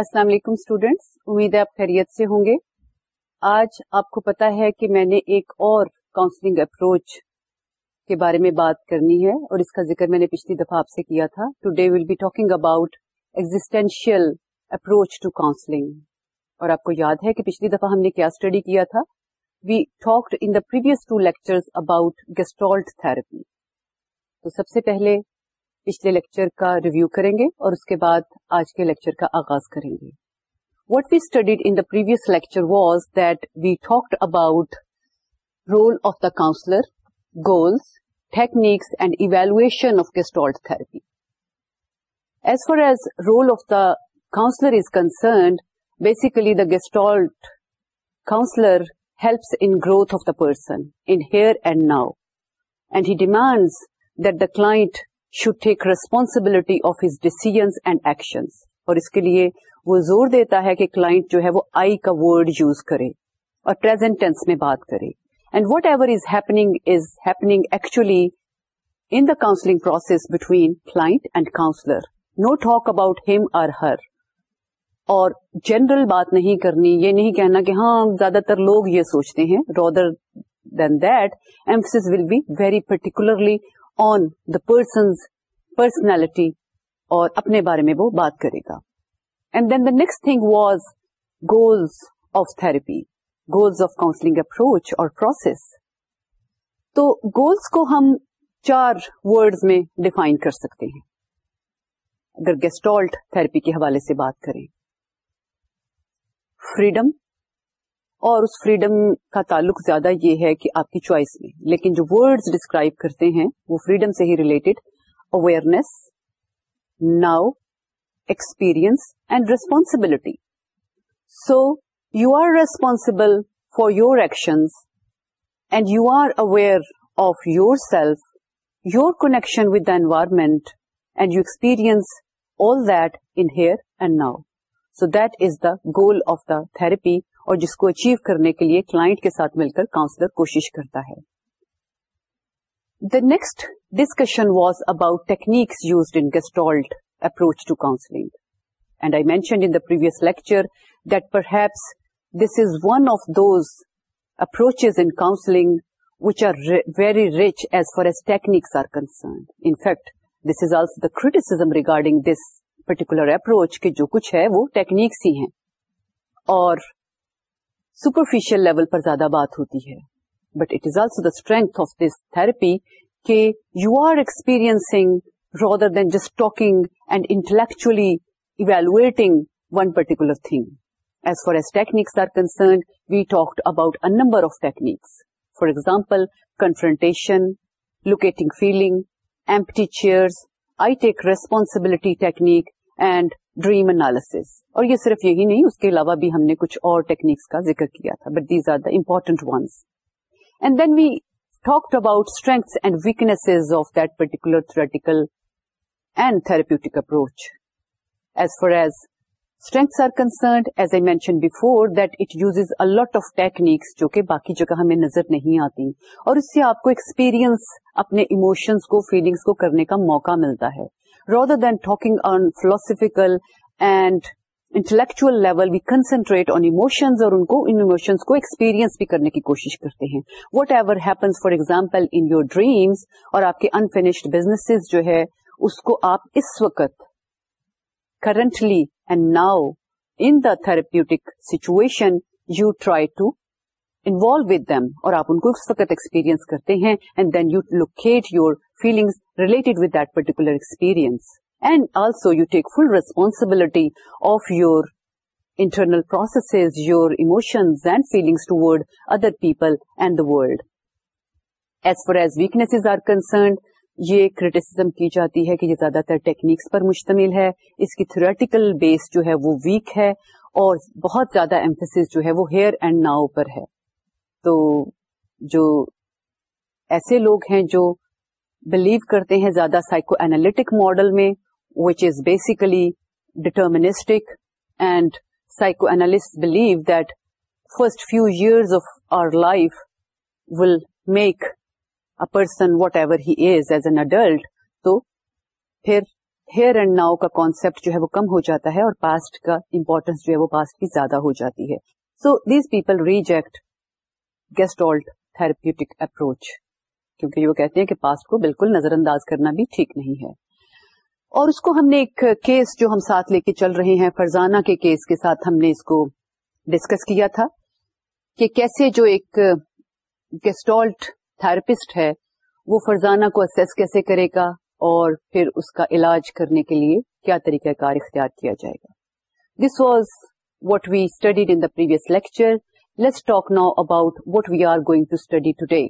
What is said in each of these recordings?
السلام علیکم اسٹوڈینٹس امید ہے آپ خیریت سے ہوں گے آج آپ کو پتا ہے کہ میں نے ایک اور کاؤنسلنگ اپروچ کے بارے میں بات کرنی ہے اور اس کا ذکر میں نے پچھلی دفعہ آپ سے کیا تھا today will be talking about existential approach to counselling اور آپ کو یاد ہے کہ پچھلی دفعہ ہم نے کیا اسٹڈی کیا تھا we talked in the previous two lecture about gestalt therapy تو سب سے پہلے پچھلے لیکچر کا ریویو کریں گے اور اس کے بعد آج کے لیکچر کا آغاز کریں گے what we studied in previous lecture was that we talk about role of the counsellor goals techniques and evolution of gestalt therapy as far as role of the counsellor is concerned basically the gestalt counsellor helps in growth of the person in here and now and he demands that should take responsibility of his decisions and action اور اس کے لیے وہ زور دیتا ہے کہ client جو ہے وہ آئی کا ورڈ یوز کرے اور پرزینٹ ٹینس میں بات کرے and whatever is is happening happening actually in the counselling process between client and counsellor know talk about ہم اور ہر اور جنرل بات نہیں کرنی یہ نہیں کہنا کہ ہاں زیادہ تر لوگ یہ سوچتے ہیں rather than that emphasis will be very particularly on the person's personality اور اپنے بارے میں وہ بات کرے گا and then the next thing was goals of therapy goals of counselling approach اور پروسیس تو گولس کو ہم چار ورڈ میں ڈیفائن کر سکتے ہیں اگر گیسٹالٹ تھراپی کے حوالے سے بات کریں فریڈم اور اس فریڈم کا تعلق زیادہ یہ ہے کہ آپ کی چوائس میں لیکن جو ورڈ ڈسکرائب کرتے ہیں وہ فریڈم سے ہی related awareness now experience and responsibility so you are responsible for your action and you are aware of your self your connection with the environment and you experience all that in here and now so that is the goal of the therapy اور جس کو achieve کرنے کے لیے client کے ساتھ مل کر کاؤنسلر کوشش کرتا ہے the next discussion was about techniques used in gestalt approach to counselling and I mentioned in the previous lecture that درپس this is one of those approaches in counselling which are very rich as far as techniques are concerned in fact this is also the criticism regarding this particular approach کے جو کچھ ہے وہ techniques ہی ہیں اور superficial level پر زیادہ بات ہوتی ہے but it is also the strength of this therapy کہ you are experiencing rather than just talking and intellectually evaluating one particular thing as far as techniques are concerned we talked about a number of techniques for example confrontation locating feeling empty chairs I take responsibility technique and dream analysis اور یہ صرف یہی نہیں اس کے علاوہ بھی ہم نے کچھ اور ٹیکنیکس کا ذکر کیا تھا but these are the important ones and then we talk about strength and weakness of that particular theoretical and therapeutic approach as far as strengths are concerned as I mention before that it use a lot of techniques جو کہ باقی جگہ ہمیں نظر نہیں آتی اور اس سے آپ کو ایکسپیرئنس اپنے ایموشنس کو فیلنگس کو کرنے کا موقع ملتا ہے رو در دین talking on philosophical and intellectual level we concentrate on emotions اور ان کو ان ایموشنس کو ایکسپیریئنس بھی کرنے کی کوشش کرتے ہیں whatever happens for example in your dreams اور آپ کے انفینشڈ بزنس جو ہے اس کو آپ اس وقت currently and now in the therapeutic situation you try to with them اور آپ ان کو اس وقت ایکسپیرئنس کرتے ہیں and then you locate your feelings related with that particular experience and also you take full responsibility of your internal process your emotions and feeling word other people and the world as far as weakness are concerned یہ criticism کی جاتی ہے کہ یہ زیادہ تر techniques پر مشتمل ہے اس کی تھریٹیکل بیس جو ہے وہ ویک ہے اور بہت زیادہ ایمفیس جو ہے وہ ہیئر اینڈ ناؤ پر ہے تو جو ایسے لوگ ہیں جو بلیو کرتے ہیں زیادہ سائیکو اینالٹک ماڈل میں which is basically deterministic and psychoanalyst believe that first few years of our life will make person whatever he is as an adult تو پھر ہیئر اینڈ ناؤ کا concept جو ہے وہ کم ہو جاتا ہے اور پاسٹ کا امپورٹینس جو ہے وہ پاسٹ کی زیادہ ہو جاتی ہے so these people reject gestalt therapeutic approach کیونکہ وہ کہتے ہیں کہ پاسٹ کو بالکل نظر انداز کرنا بھی ٹھیک نہیں ہے اور اس کو ہم نے ایک کیس جو ہم ساتھ لے کے چل رہے ہیں فرزانہ کے کیس کے ساتھ ہم نے اس کو ڈسکس کیا تھا کہ کیسے جو ایک گیسٹالٹ تھراپسٹ ہے وہ فرزانہ کو اسیس کیسے کرے گا اور پھر اس کا علاج کرنے کے لیے کیا طریقہ کار اختیار کیا جائے گا this was what we studied in the previous lecture let's talk now about what we are going to study today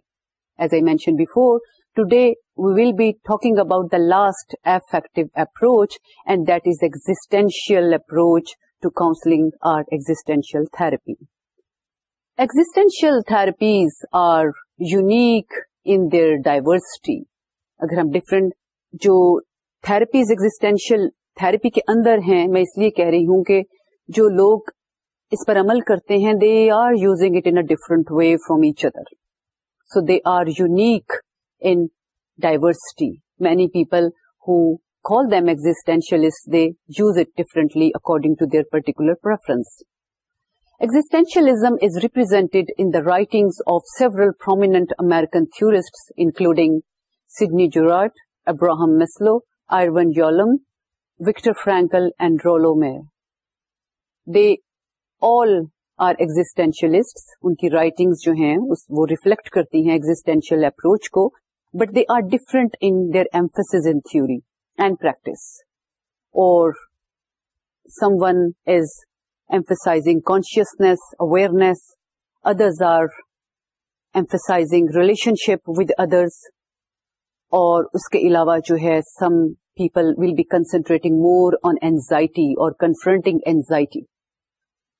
as I mention before today we will be talking about the last and approach and that is existential approach to counselling or existential therapy existential unique are unique in their اگر ہم different جو therapies existential therapy کے اندر ہیں میں اس لیے کہہ رہی ہوں کہ جو لوگ اس پر عمل کرتے ہیں they are using it in different way from each other so they are unique in diversity many people who call them existentialist use it differently according to their particular preference existentialism is represented in the writings of several prominent American theorists including Sidney Jourard Abraham Maslow Irvin Yalom Viktor Frankl and Rollo and Rollo they all are existentialist ان کی writings جو ہیں وہ reflect کرتی ہیں existential approach کو but they are different in their emphasis in theory and practice اور some one is emphasising consciousness awareness others are emphasising relationship with others اور اس کے علاوہ جو ہے some people will be concentrating more on anxiety اور confronting anxiety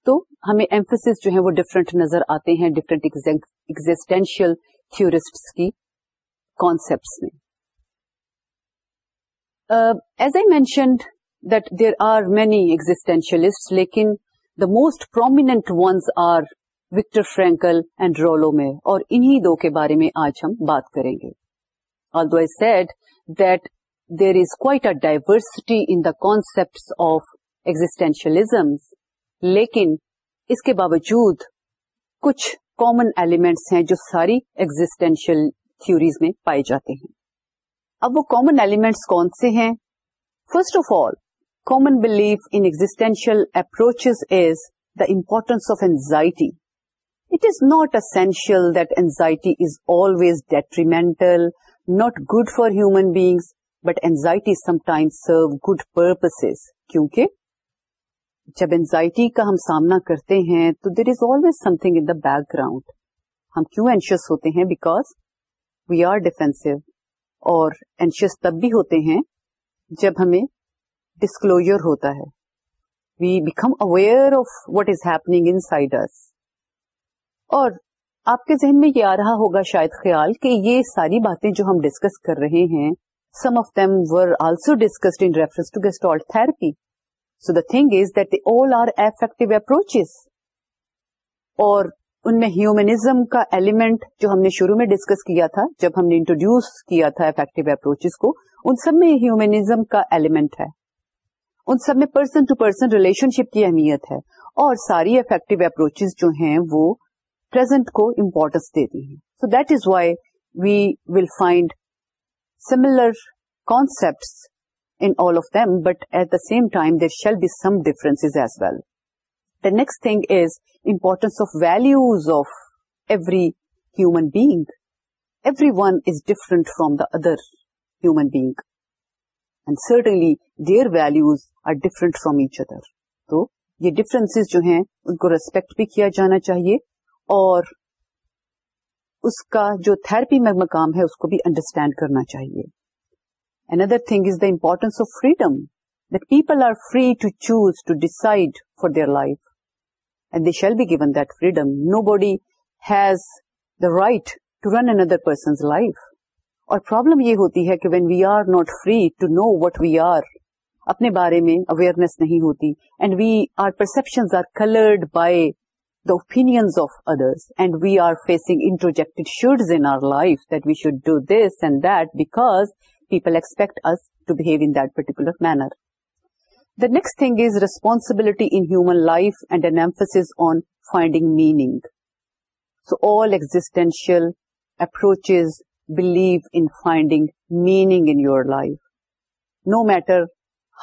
تو ہمیں ایمفس جو ہے وہ ڈفرینٹ نظر آتے ہیں ڈفرینٹ ایگزٹینشیل تھورسٹ کی کانسپٹس میں as I mentioned that there are many existentialist لیکن the most prominent ones are Viktor Frankl and Rollo میں اور انہی دو کے بارے میں آج ہم بات کریں گے although I said that there is quite a diversity in the concept of existentialisms لیکن اس کے باوجود کچھ کامن ایلیمنٹس ہیں جو ساری ایگزٹینشیل تھوریز میں پائے جاتے ہیں اب وہ کامن ایلیمنٹس کون سے ہیں first of all common belief in existential approach is the importance of anxiety it is not essential that anxiety is always detrimental not good for human beings but anxiety some time serve good purpose کیونکہ جب anxiety کا ہم سامنا کرتے ہیں تو there is always something in the background ہم کیوں اینشیس ہوتے ہیں بیکاز وی آر ڈیفینسو اور اینشیس تب بھی ہوتے ہیں جب ہمیں ڈسکلوجر ہوتا ہے we become aware of what is happening insiders اور آپ کے ذہن میں یہ آ رہا ہوگا شاید خیال کہ یہ ساری باتیں جو ہم ڈسکس کر رہے ہیں some of them were also discussed in reference to Gestalt therapy so the thing is that they all are effective approaches اور ان میں ہیومنزم کا ایلیمنٹ جو ہم نے شروع میں ڈسکس کیا تھا جب ہم نے انٹروڈیوس کیا تھا افیکٹو اپروچز کو ان سب میں ہیومنزم کا ایلیمنٹ ہے ان سب میں person to person relationship کی اہمیت ہے اور ساری افیکٹو اپروچز جو ہیں وہ پرزینٹ کو امپورٹینس دیتی ہیں so that is why we will find similar concept in all of them, but at the same time, there shall be some differences as well. The next thing is importance of values of every human being. Everyone is different from the other human being. And certainly, their values are different from each other. So, یہ differences جو ہیں ان کو respect بھی کیا جانا چاہیے اور اس کا جو تھراپی میں مقام ہے اس کو بھی انڈرسٹینڈ کرنا چاہیے Another thing is the importance of freedom. That people are free to choose, to decide for their life. And they shall be given that freedom. Nobody has the right to run another person's life. اور problem یہ ہوتی ہے کہ when we are not free to know what we are اپنے بارے میں awareness نہیں ہوتی and we are perception are coloured by the opinions of others and we are facing introjected shoulds in our life that we should do this and that because people expect us to behave in particular manner the next thing is responsibility in human life and an emphasis on finding meaning so all existential approach believe in finding meaning in your life no matter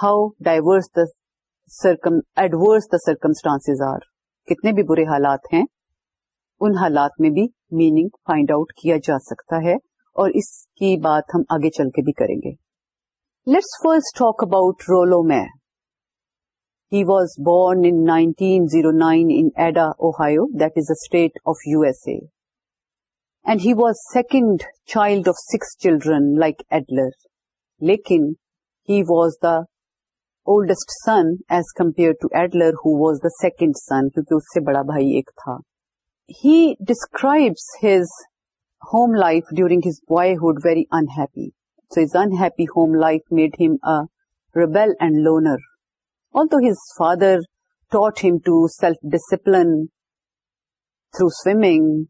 how diverse داڈورس the circumstances are کتنے بھی برے حالات ہیں ان حالات میں بھی meaning find out کیا جا سکتا ہے اور اس کی بات ہم آگے چل کے بھی کریں گے let's first talk about Rollo he was born in nineteen zero in Ada Ohio that is a state of U S A and he was second child of six children like Adler لیکن he was the oldest son as compare to Adler who was the second son کیونکہ اس سے بڑا بھائی ایک تھا he describes his home life during his boyhood very unhappy. So his unhappy home life made him a rebel and loner. Although his father taught him to self-discipline through swimming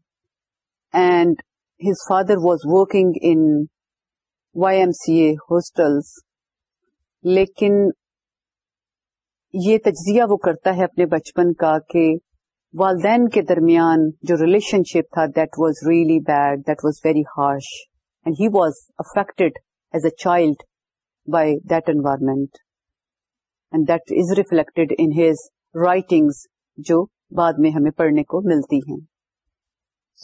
and his father was working in YMCA hostels, لیکن یہ تجزیہ وہ کرتا ہے اپنے بچپن کا کہ والدین کے درمیان جو ریلیشن شپ تھا that was really bad that was very harsh and he was affect as a child by that environment and that is reflected in his writings جو بعد میں ہمیں پڑھنے کو ملتی ہیں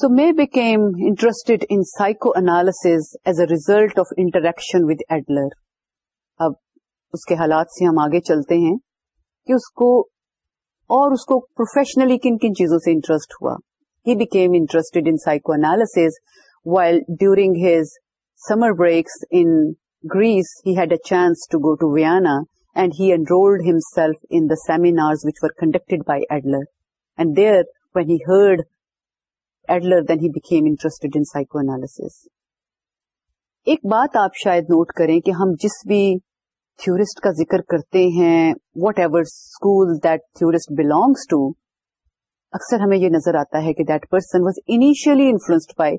so May became interested psychoanalysis as a result of interaction with Adler اب اس کے حالات سے ہم آگے چلتے ہیں کہ اس کو اور اس کو پروفیشنلی کن کن چیزوں سے انٹرسٹ ہوا he became in in psycho while during his summer breaks grace had a chance to go to Vienna and he enrolled himself in seminar conducted by Adler and there when he heard Adler then he became in psychoanalysis ایک بات آپ شاید note کریں کہ ہم جس بھی تھورسٹ کا ذکر کرتے ہیں whatever school that theorist belongs to اکثر ہمیں یہ نظر آتا ہے کہ that person was initially influenced by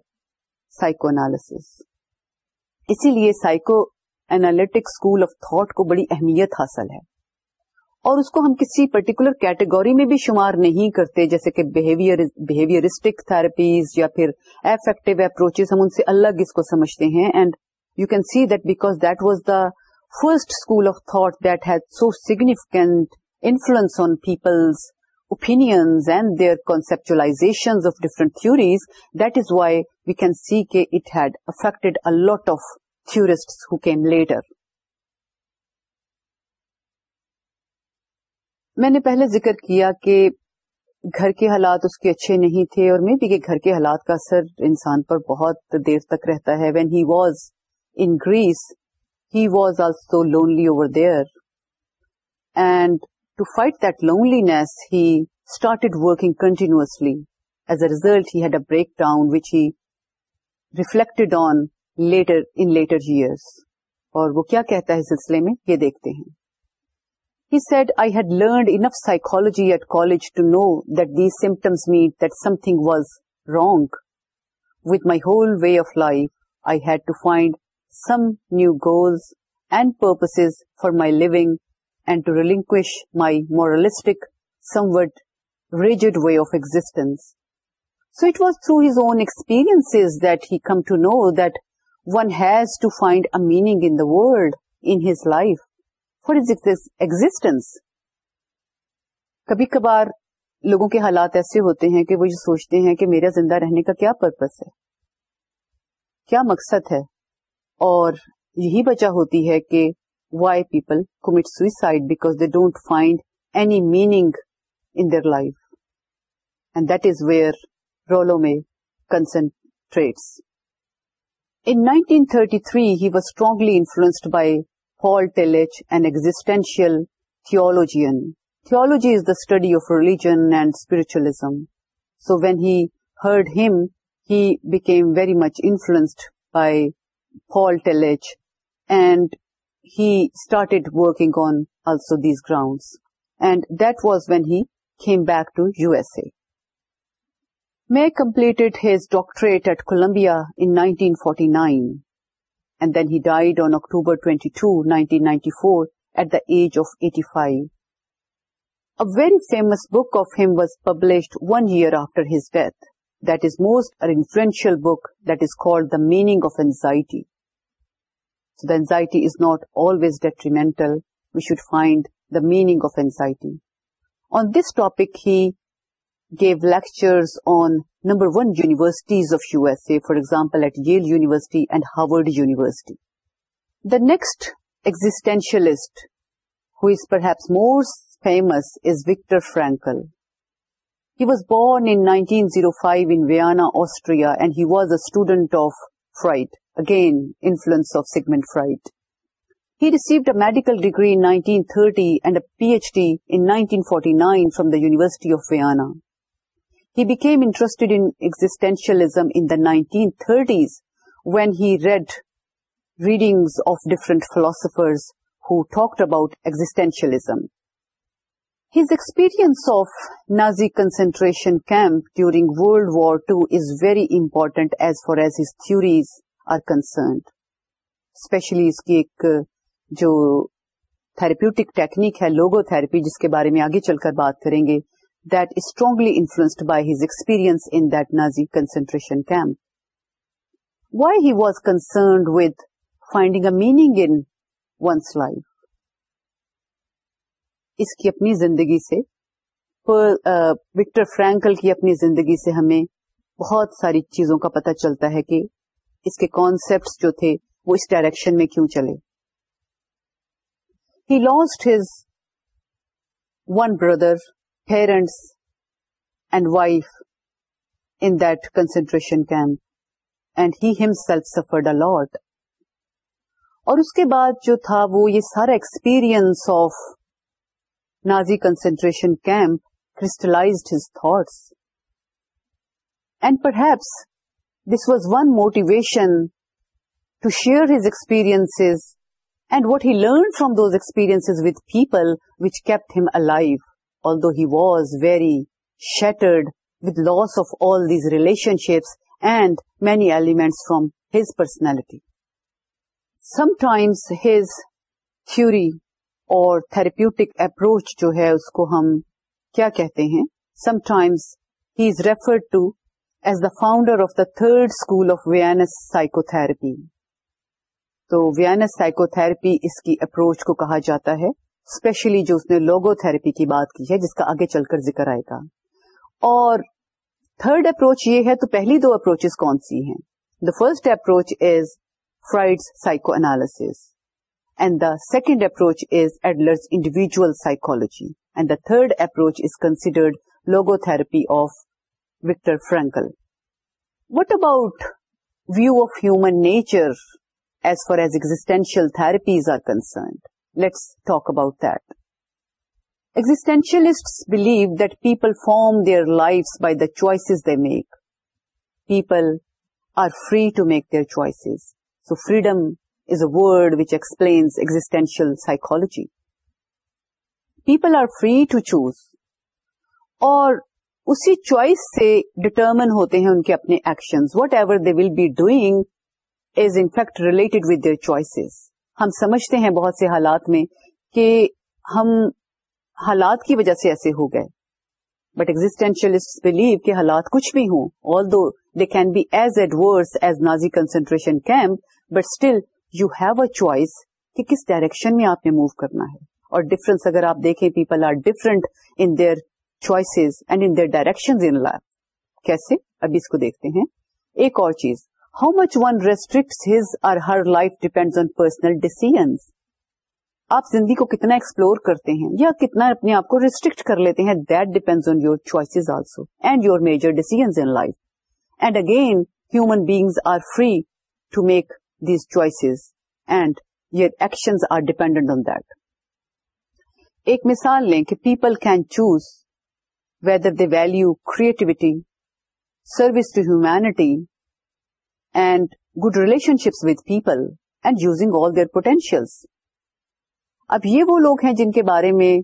psychoanalysis اسی لیے psychoanalytic school of thought کو بڑی اہمیت حاصل ہے اور اس کو ہم کسی پرٹیکولر کیٹیگوری میں بھی شمار نہیں کرتے جیسے کہ بہیویئرسٹک تھراپیز یا پھر افیکٹو ہم ان سے الگ اس کو سمجھتے ہیں and you can see that because that was the first school of thought that has so significant influence on people's open and their conceptualisation of different theories that is why we can see کے it had affect a lot of تھیورن leader میں نے پہلے ذکر کیا کہ گھر کے حالات اس کے اچھے نہیں تھے اور میں بھی کہ گھر کے حالات کا اثر انسان پر بہت دیر تک رہتا ہے when he was increase he was also lonely over then to fight that loneliness کنٹینیوسلیٹنیکٹرس اور وہ کیا کہتا ہے سلسلے میں یہ دیکھتے ہیں some new that and purposes for my a to relinquish my world, meaning his in his life for existence کبھی کبھار لوگوں کے حالات ایسے ہوتے ہیں کہ وہ یہ سوچتے ہیں کہ میرا زندہ رہنے کا کیا پرپس ہے کیا مقصد ہے اور یہی وجہ ہوتی ہے کہ why people commit suicide because they don't find any meaning in their life and that is where Rollo May concentrates in 1933 he was strongly influenced by Paul Tillich and existential theologian theology is the study of religion and spiritualism so when he heard him he became very much influenced by Paul Tillich, and he started working on also these grounds. And that was when he came back to USA. May completed his doctorate at Columbia in 1949, and then he died on October 22, 1994, at the age of 85. A very famous book of him was published 1 year after his death that is most influential book that is called The Meaning of Anxiety. So the anxiety is not always detrimental. We should find the meaning of anxiety. On this topic, he gave lectures on number one universities of USA, for example, at Yale University and Harvard University. The next existentialist who is perhaps more famous is Viktor Frankl. He was born in 1905 in Vienna, Austria, and he was a student of Freud, again influence of Sigmund Freud. He received a medical degree in 1930 and a PhD in 1949 from the University of Vienna. He became interested in existentialism in the 1930s when he read readings of different philosophers who talked about existentialism. His experience of Nazi concentration camp during world war two is very important as far as his theories are concerned especially اس کی ایک جو تھریپیوٹک technique ہے لوگو therapy جس کے بارے میں آگے چل کر بات کریں گے that is strongly influenced by his ایسپ in that Nazi concentration camp why he was concerned with finding a meaning Anas life اس کی اپنی زندگی سے وکٹر فرینکل کی اپنی زندگی سے ہمیں بہت ساری چیزوں کا پتا چلتا ہے کہ اس کے کانسپٹ جو تھے وہ اس ڈائریکشن میں کیوں چلے he lost his one brother parents and wife in that concentration camp and he himself suffered a lot اور اس کے بعد جو تھا وہ یہ سارا experience of Nazi concentration camp crystallized his thoughts. And perhaps this was one motivation to share his experiences and what he learned from those experiences with people, which kept him alive, although he was very shattered with loss of all these relationships and many elements from his personality. Sometimes his fury اور therapeutic approach جو ہے اس کو ہم کیا کہتے ہیں sometimes he is referred to as the founder of the third school of psychotherapy تو ویئنس سائیکو تھراپی اس کی اپروچ کو کہا جاتا ہے اسپیشلی جو اس نے لوگو تھراپی کی بات کی ہے جس کا آگے چل کر ذکر آئے گا اور تھرڈ اپروچ یہ ہے تو پہلی دو اپروچز کون سی ہیں the first approach is Freud psychoanalysis And the second approach is Adler's individual psychology. And the third approach is considered logotherapy of Viktor Frankl. What about view of human nature as far as existential therapies are concerned? Let's talk about that. Existentialists believe that people form their lives by the choices they make. People are free to make their choices. So freedom word which explains existential psychology people are free to choose اور اسی choice سے determine ہوتے ہیں ان کے اپنے action whatever they will be doing is in fact related with their choice ہم سمجھتے ہیں بہت سے حالات میں کہ ہم حالات کی وجہ سے ایسے ہو گئے بٹ ایگزٹینشیلسٹ بلیو کہ حالات کچھ بھی ہوں although can be as adverse as Nazi concentration camp but still you have a choice کہ کس ڈائریکشن میں آپ نے موو کرنا ہے اور ڈفرنس اگر آپ دیکھیں people are different in their choices and in their direction in life کیسے اب اس کو دیکھتے ہیں ایک اور چیز how much one restrict his or her life depend on personal decisions آپ زندگی کو کتنا ایکسپلور کرتے ہیں یا کتنا اپنے آپ کو ریسٹرکٹ کر لیتے ہیں that depend on your choices also and your major decisions life and again human beings are free to make these choice and your actions are dependent on that ایک مثال لیں کہ people can choose whether the value creativity service to humanity and good relationships with people and using all their potentials اب یہ وہ لوگ ہیں جن کے بارے میں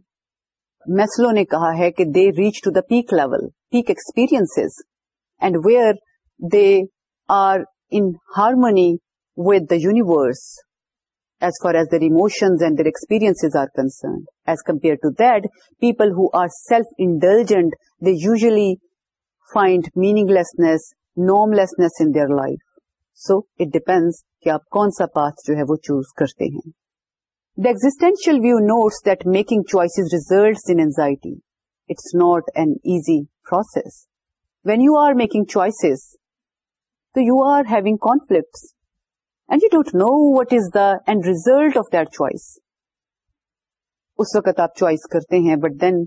میسلو نے کہا ہے کہ they reach to the peak level peak experience and where they are in harmony with the universe as far as their emotions and their experience are concerned as compare to that people who are self intelligent they usually find meaninglessness normlessness in life so it depends کہ آپ کون سا path جو ہے وہ choose کرتے ہیں the existential view notes that making choices results anxiety it's not an easy process when you are making choices تو you are having conflicts and you don't know what is the end result of that choice اس وقت آپ choice کرتے ہیں but then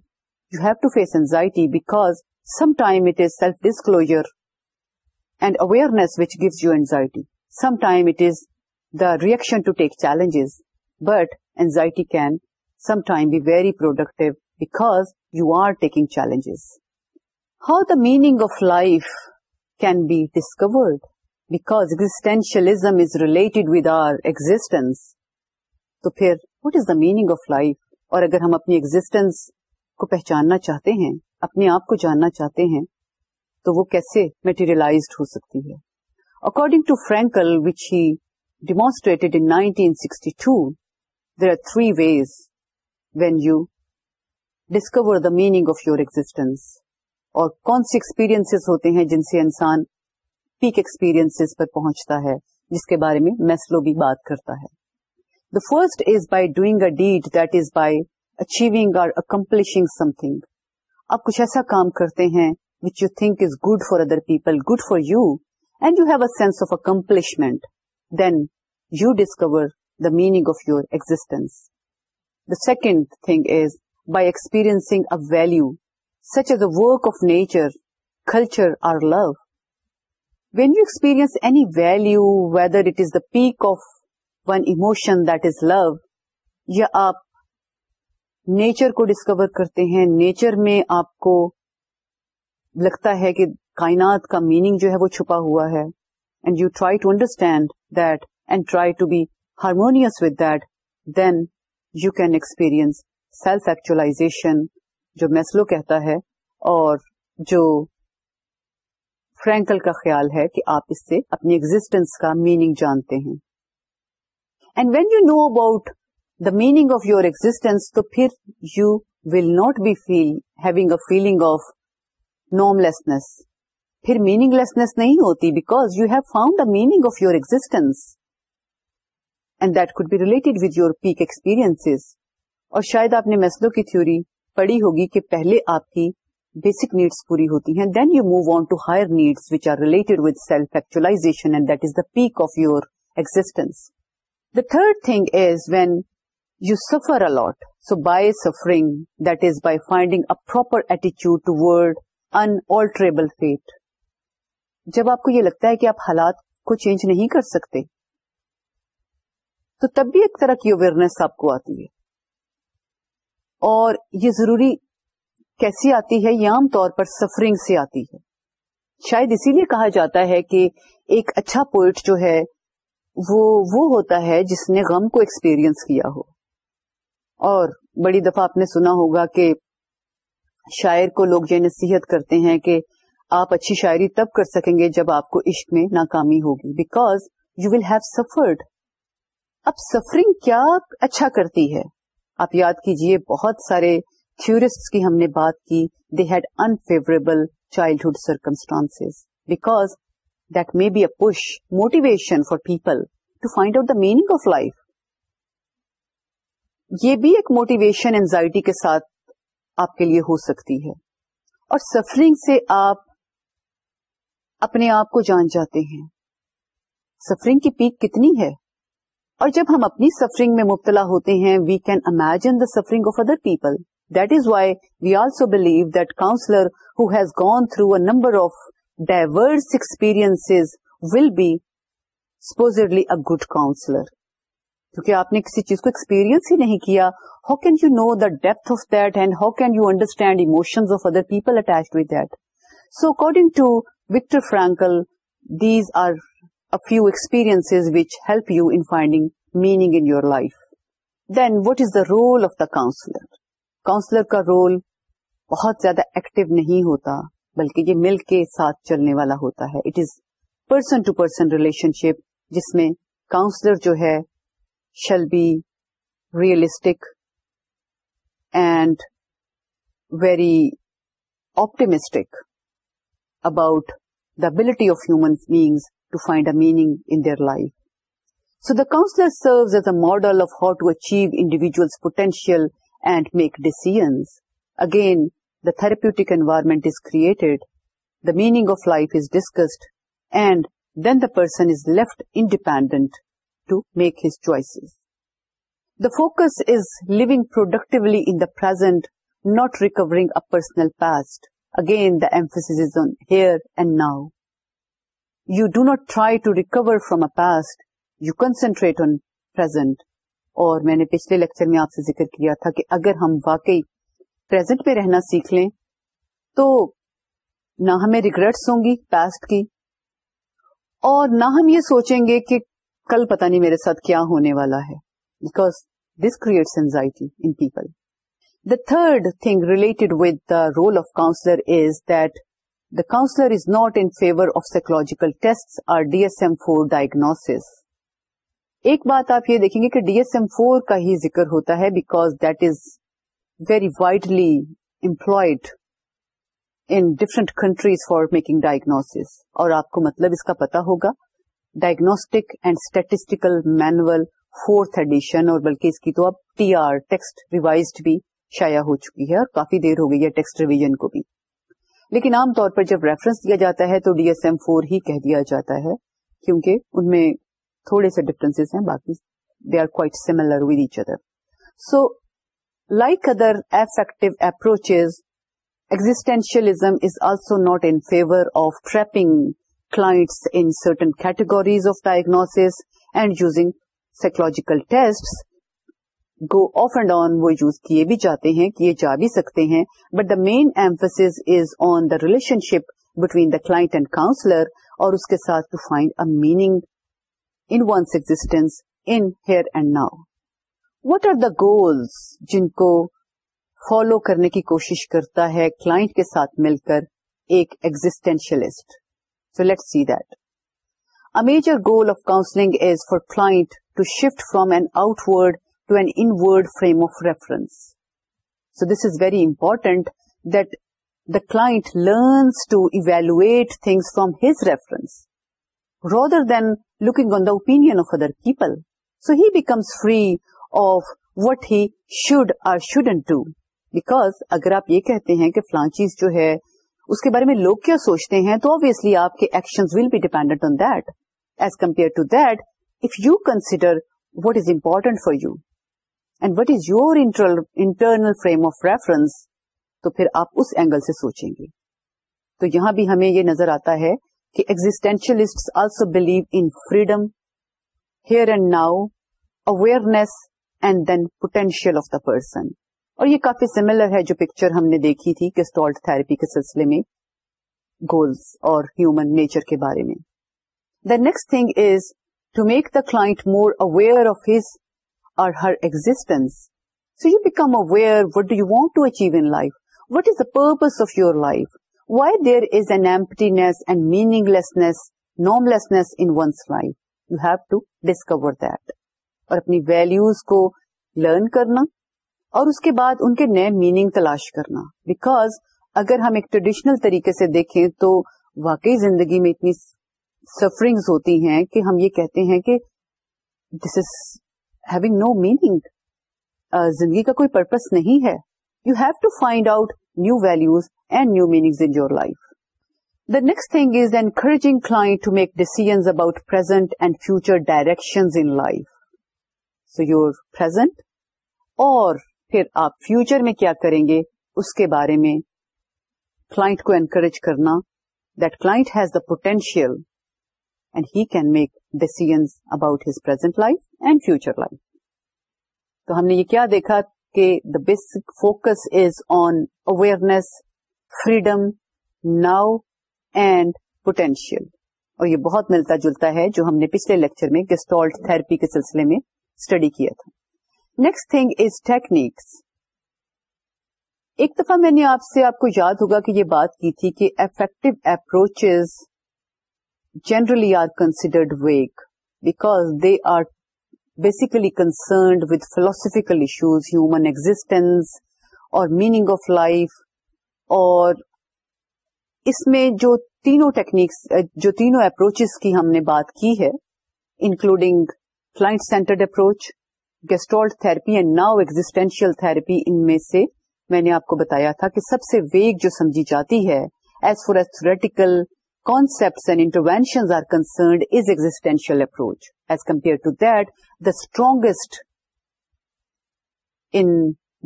you have to face anxiety because some time it is self disclosure and awareness which gives you anxiety some time it is the reason to take challenges but anxiety can some time be very productive because you are taking challenges how the meaning of life can be discovered because existentialism is related تو پھر what is the meaning of life اور اگر ہم اپنی existence کو پہچاننا چاہتے ہیں اپنے آپ کو جاننا چاہتے ہیں تو وہ کیسے materialized ہو سکتی ہے according to Frankel, which he demonstrated in 1962 there are three or three ways when you discover the meaning of your existence اور کون سی ایکسپیریئنس ہوتے ہیں جن سے انسان پیک پیکسپیرینس پر پہنچتا ہے جس کے بارے میں میسلو بھی بات کرتا ہے the first is by doing a deed that is by achieving or accomplishing something آپ کچھ ایسا کام کرتے ہیں which you think is good for other people good for you and you have a sense of accomplishment then you discover the meaning of your existence the second thing is by experiencing a value such as a work of nature culture or love when you experience any value whether it is the peak of one emotion آپ nature کو discover کرتے ہیں nature میں آپ کو لگتا ہے کہ کائنات کا میننگ جو ہے وہ چھپا ہوا ہے and you try to understand that and try to be harmonious with that then you can experience self actualisation جو میسلو کہتا ہے اور جو فرینکل کا خیال ہے کہ آپ اس سے اپنی ایگزٹینس کا میننگ جانتے ہیں and when you know about the meaning of your existence تو پھر you will not be feel having a feeling of normlessness پھر میننگ لیسنس نہیں ہوتی because you have found the meaning of your existence and that could be related with your peak experience اور شاید آپ نے مسلو کی تھوڑی پڑھی ہوگی کہ پہلے آپ کی بیسک نیڈس پوری ہوتی ہیں پیک آف یور ایگز اے پراپر ایٹیچیوڈ ٹو ورڈ انٹریبل فیٹ جب آپ کو یہ لگتا ہے کہ آپ حالات کو چینج نہیں کر سکتے تو تب بھی ایک طرح کی اویرنیس آپ کو آتی ہے اور یہ ضروری کیسی آتی ہے یہ عام طور پر سفرنگ سے آتی ہے شاید اسی لیے کہا جاتا ہے کہ ایک اچھا پوئٹ جو ہے وہ وہ ہوتا ہے جس نے غم کو ایکسپیرئنس کیا ہو اور بڑی دفعہ آپ نے سنا ہوگا کہ شاعر کو لوگ یہ نصیحت کرتے ہیں کہ آپ اچھی شاعری تب کر سکیں گے جب آپ کو عشق میں ناکامی ہوگی because you will have suffered اب سفرنگ کیا اچھا کرتی ہے آپ یاد کیجئے بہت سارے کی ہم نے بات کی they had unfavourable childhood circumstance because that may be a push motivation for people to find out the meaning of life یہ بھی ایک موٹیویشن اینزائٹی کے ساتھ آپ کے لیے ہو سکتی ہے اور سفرنگ سے آپ اپنے آپ کو جان جاتے ہیں سفرنگ کی پیک کتنی ہے اور جب ہم اپنی سفرنگ میں مبتلا ہوتے ہیں we can imagine the suffering of other people that is why we also believe that counsellor who has gone through a number of divorce experience will be suppose a good counsellor کیونکہ آپ نے کسی چیز کو ایکسپیرئنس ہی نہیں کیا how can you know the depth of that and how can you understand emotion of other people attach with that so according to Victor Frankl these are a few experience which help you in finding meaning in your life then what is the role of the counsellor counsellor کا role بہت زیادہ active نہیں ہوتا بلکہ یہ مل کے ساتھ چلنے والا ہوتا ہے it is person to person relationship جس میں کاؤنسلر جو ہے shall be realistic and very optimistic about the ability of human beings to find a meaning in their life so the counsellor serves as a model of how to achieve individual's potential and make decisions. Again, the therapeutic environment is created, the meaning of life is discussed, and then the person is left independent to make his choices. The focus is living productively in the present, not recovering a personal past. Again, the emphasis is on here and now. You do not try to recover from a past, you concentrate on present. اور میں نے پچھلے lecture میں آپ سے ذکر کیا تھا کہ اگر ہم واقعی پریزنٹ میں رہنا سیکھ لیں تو نہ ہمیں ریگریٹس ہوں گی پاسٹ کی اور نہ ہم یہ سوچیں گے کہ کل پتہ نہیں میرے ساتھ کیا ہونے والا ہے because this creates anxiety in people the third thing related with the role of counsellor is that the counsellor is not in favour of psychological test or D S M four diagnosis ایک بات آپ یہ دیکھیں گے کہ D S M four کا ہی ذکر ہوتا ہے because that is very widely employed in different countries for making diagnosis اور آپ کو مطلب اس کا پتا ہوگا diagnostic and statistical manual fourth edition اور بلکہ اس کی تو اب ٹی آر ٹیکسٹ ریوائزڈ بھی شایا ہو چکی ہے اور کافی دیر ہو گئی ہے ٹیکسٹ ریویژن کو بھی لیکن عام طور پر جب ریفرنس دیا جاتا ہے تو ڈی ایس ایم فور ہی کہہ دیا جاتا ہے کیونکہ ان میں تھوڑے سے ڈفرنسز ہیں باقی they are quite similar with each other so like other affective approaches existentialism is also not in favour of trapping clients in certain categories of diagnosis and using psychological test go off and on وہ use کیے بھی جاتے ہیں کیے جا بھی سکتے ہیں but the main emphasis is on the relationship between the client and counsellor اور اس کے ساتھ to find a meaning one's existence in here and now what are the goals جن کو فالو کرنے کی کوشش کرتا ہے کلائنٹ کے ساتھ مل کر ایک existentialist so let see that a major goal of counselling is for client to shift from an outward to an inward frame of reference so this is very important that the client learns to evaluate things from his reference rather than looking on the opinion of other people. So he becomes free of what he should or shouldn't do. Because اگر آپ یہ کہتے ہیں کہ چیز جو ہے اس کے بارے میں لوگ کیا سوچتے ہیں تو آبیسلی آپ کے action will be dependent on that as compare to that if you consider what is important for you and what is your internal frame of reference تو پھر آپ اس اینگل سے سوچیں گے تو یہاں بھی ہمیں یہ نظر آتا ہے کہ existentialist also believe in freedom here and now awareness and then potential of the person اور یہ کافی سملر ہے جو پکچر ہم نے دیکھی تھی کیسٹولٹ تھراپی کے سلسلے میں گولس اور ہیومن نیچر کے بارے میں the next thing is to make the more aware of his or her existence so you you become aware what do want to achieve in life what is the purpose of your life why there's nor you have to discover اپنی values کو learn کرنا اور اس کے کے بعد ان نئے meaning تلاش کرنا بیکاز اگر ہم ایک ٹریڈیشنل طریقے سے دیکھیں تو واقعی زندگی میں اتنی سفرنگ ہوتی ہیں کہ ہم یہ کہتے ہیں کہ this is having no meaning زندگی کا کوئی پرپز نہیں ہے you have to find out new new values and meanings in new values and new meanings in your life the next thing is encouraging client to make decisions about present and future direction اور آپ future میں کیا کریں گے اس کے بارے میں کلائنٹ کو انکریج کرنا that has the potential can make decision about his future life تو ہم نے یہ کیا دیکھا کہ the basic focus is on awareness freedom now and potential اور یہ بہت ملتا جلتا ہے جو ہم نے پچھلے لیکچر میں گیسٹالٹ تھرپی کے سلسلے میں اسٹڈی کیا تھا نیکسٹ تھنگ از ٹیکنیکس ایک دفعہ میں نے آپ سے آپ کو یاد ہوگا کہ یہ بات کی تھی کہ affective approach generally are considered weak because they are basically concerned with philosophical issues human existence اور میننگ آف لائف اور اس میں جو تینوں ٹیکنیکس جو تینوں اپروچ کی ہم نے بات کی ہے including client centred approach gestalt therapy and now existential therapy ان میں سے میں نے آپ کو بتایا تھا کہ سب سے ویگ جو سمجھی جاتی ہے as four theoretical concepts and intervention are concerned is existential approach as compare to that the strongest in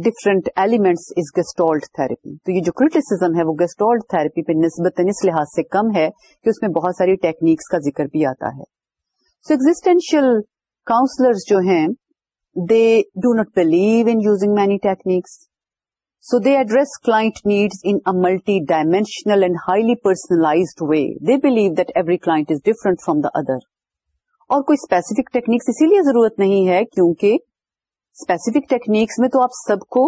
different element is gestalt therapy تو یہ جو کریٹیسم ہے وہ گیسٹالڈ تھراپی پہ نسبتاً اس لحاظ سے کم ہے کہ اس میں بہت ساری ٹیکنیکس کا ذکر بھی آتا ہے سو ایگزٹینشیل کاؤنسلرز جو ہیں they do not believe in using many techniques so they address clients in a multi dimensional and highly personalised way they believe that every client is different from the اور کوئی specific techniques اسی لیے ضرورت نہیں ہے کیونکہ specific techniques میں تو آپ سب کو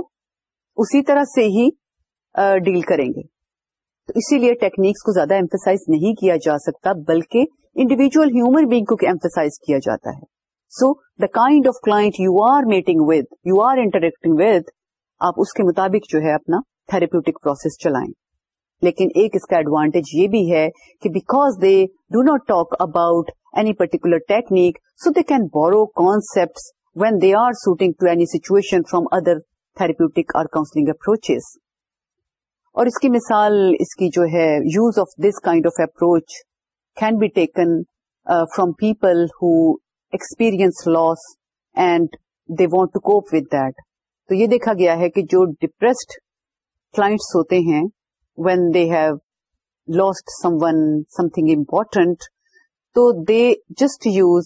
اسی طرح سے ہی ڈیل uh, کریں گے تو اسی لیے ٹیکنیکس کو زیادہ ایمفیسائز نہیں کیا جا سکتا بلکہ انڈیویجل ہیومن بینگ کو ایمفیسائز کیا جاتا ہے so the kind of client with آپ اس کے مطابق جو ہے اپنا تھراپیوٹک پروسیس چلائیں لیکن ایک اس کا ایڈوانٹیج یہ بھی ہے کہ because they do not talk about any particular technique so they can borrow concept when they are suiting to any situation from other therapeutic or counselling approach اور اس کی مثال اس کی جو ہے use of this kind of approach can be taken from people who experience loss and they want to cope with that تو یہ دیکھا گیا ہے کہ جو ڈپریسڈ کلائنٹس ہوتے ہیں when they have loss someone something important تو they just use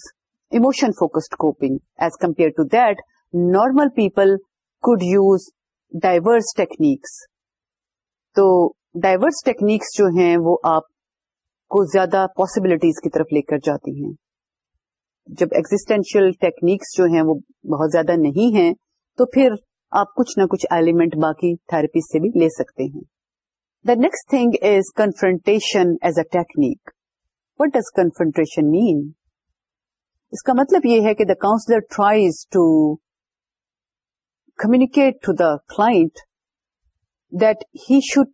emotion focused coping as compare to that normal people could use diverse techniques تو ڈائیورس ٹیکنیکس جو ہیں وہ آپ کو زیادہ پاسبلٹیز کی طرف لے کر جاتی ہیں جب ایگزٹینشیل ٹیکنیکس جو ہیں وہ بہت زیادہ نہیں ہیں تو پھر آپ کچھ نہ کچھ ایلیمنٹ باقی تھراپی سے بھی لے سکتے ہیں the next thing is confrontation as a technique what does confrontation mean اس کا مطلب یہ ہے کہ the counsellor tries to communicate to the client that he should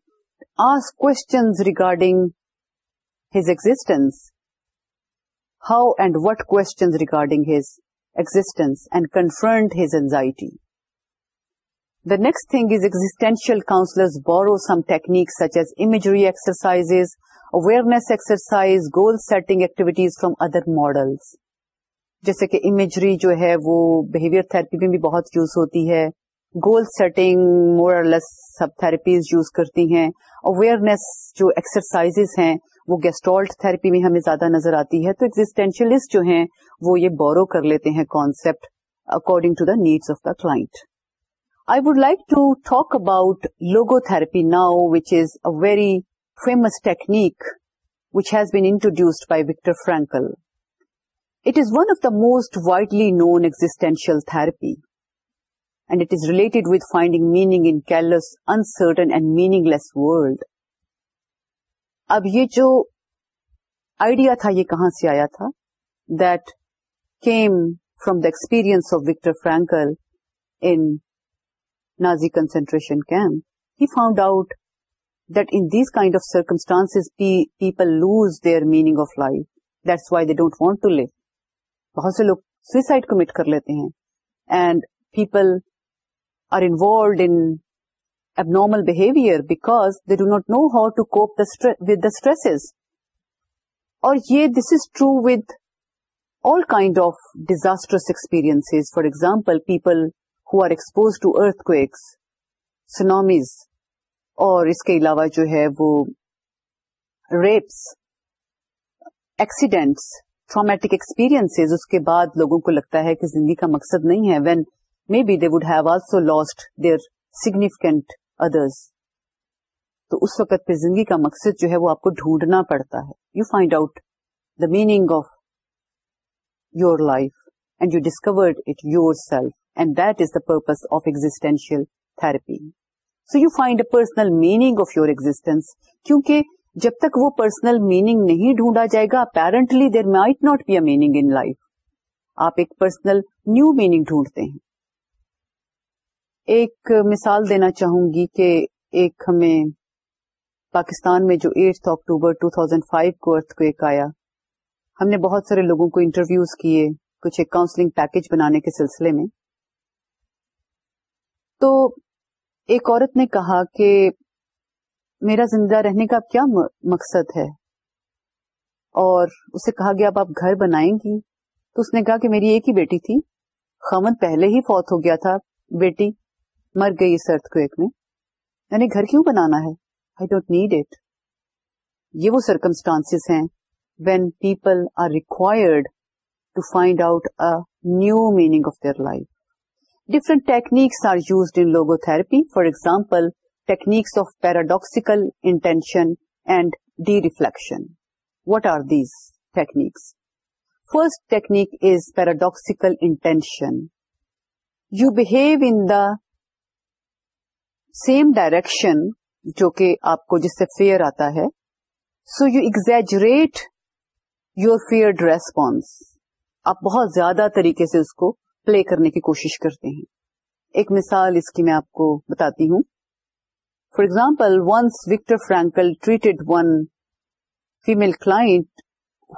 questions regarding his existence how and what questions regarding his existence and confront his anxiety The next thing is existential counselors borrow some techniques such as imagery exercises, awareness exercise, goal setting activities from other models. جیسے کہ imagery جو ہے وہ behaviour therapy میں بھی بہت use ہوتی ہے گول سیٹنگ مورلس سب تھراپیز یوز کرتی ہیں اویئرنیس جو ایکسرسائز ہیں وہ گیسٹالٹ تھراپی میں ہمیں زیادہ نظر آتی ہے تو ایگزٹینشلسٹ جو ہیں وہ یہ بورو کر لیتے ہیں concept according to the needs of the client I would like to talk about logotherapy now which is a very famous technique which has been devised by Victor Frankl it one of the most widely known existential therapy and it is related with finding meaning in careless uncertain and meaningless world اب یہ جو idea تھا یہ کہاں سے آیا تھا that came from the experience of Victor Frankl نازیٹریشن camp he found out this commit کر لیتے ہیں do not know how to cope the stress اور ہو آر ایکسپوز ٹو ارتھ کونامیز اور اس کے علاوہ جو ہے وہ ریپس ایکسیڈینٹس ٹرامیٹک ایکسپیرئنس اس کے بعد لوگوں کو لگتا ہے کہ زندگی کا مقصد نہیں ہے when may be they would have also lost their significant others تو اس وقت پہ زندگی کا مقصد جو ہے وہ آپ کو ڈھونڈنا پڑتا ہے you find out the meaning of your life and you discovered it yourself and that is the purpose of existential therapy so you find a personal meaning of your existence کیونکہ جب تک وہ personal meaning نہیں ڈھونڈا جائے گا apparently personal new meaning ڈھونڈتے ہیں ایک مثال دینا چاہوں گی کہ ایک ہمیں پاکستان میں جو ایٹ اکٹوبر 2005 کو ارتھ کویک آیا ہم نے بہت سارے لوگوں کو انٹرویوز کیے کچھ ایک کاؤنسلنگ پیکج بنانے کے سلسلے میں تو ایک عورت نے کہا کہ میرا زندہ رہنے کا کیا مقصد ہے اور اسے کہا گیا اب آپ گھر بنائیں گی تو اس نے کہا کہ میری ایک ہی بیٹی تھی خامن پہلے ہی فوت ہو گیا تھا بیٹی مر گئی اس ارتھ کو ایک میں نے یعنی گھر کیوں بنانا ہے آئی ڈونٹ نیڈ اٹ یہ وہ سرکمسٹانس ہیں when people are required to find out a new meaning of their life different techniques are used in logotherapy for example techniques of paradoxical intention and dereflection what are these techniques first technique is paradoxical intention you behave in the same direction جو کہ آپ کو جس سے fear آتا ہے so you exaggerate your feared response آپ بہت زیادہ طریقے سے اس کو پلے کرنے کی کوشش کرتے ہیں ایک مثال اس کی میں آپ کو بتاتی ہوں for example once Victor Frankl treated one female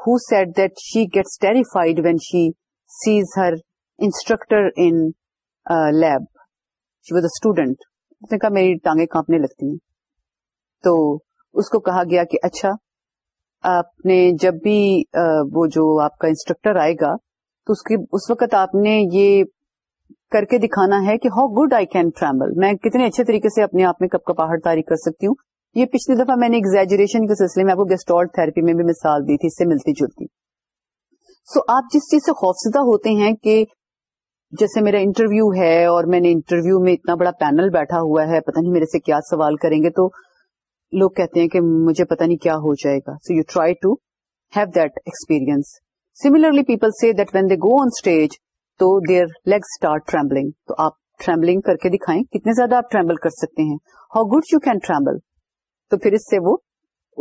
who said that she gets terrified when she sees her instructor in lab she was a student اس نے کہا میری ٹانگیں کانپنے لگتی ہیں تو اس کو کہا گیا کہ اچھا آپ نے جب بھی وہ جو آپ کا انسٹرکٹر آئے گا تو اس اس وقت آپ نے یہ کر کے دکھانا ہے کہ how good I can travel میں کتنے اچھے طریقے سے اپنے آپ میں کب کباڑ تاریخ کر سکتی ہوں یہ پچھلی دفعہ میں نے ایگزیجریشن کے سلسلے میں آپ کو گیسٹال تھراپی میں بھی مثال دی تھی اس سے ملتی جلتی سو so, آپ جس چیز سے خوفزدہ ہوتے ہیں کہ جیسے میرا انٹرویو ہے اور میں نے انٹرویو میں اتنا بڑا پینل بیٹھا ہوا ہے پتہ نہیں میرے سے کیا سوال کریں گے تو لوگ کہتے ہیں کہ مجھے پتہ نہیں کیا ہو جائے گا so you try to have that experience similarly people سے that when they go on stage تو دیئر لیگ اسٹارٹ ٹریمبلنگ تو آپ ٹریمبلنگ کر کے دکھائیں کتنے زیادہ آپ ٹریمبل کر سکتے ہیں how good you can tremble تو پھر اس سے وہ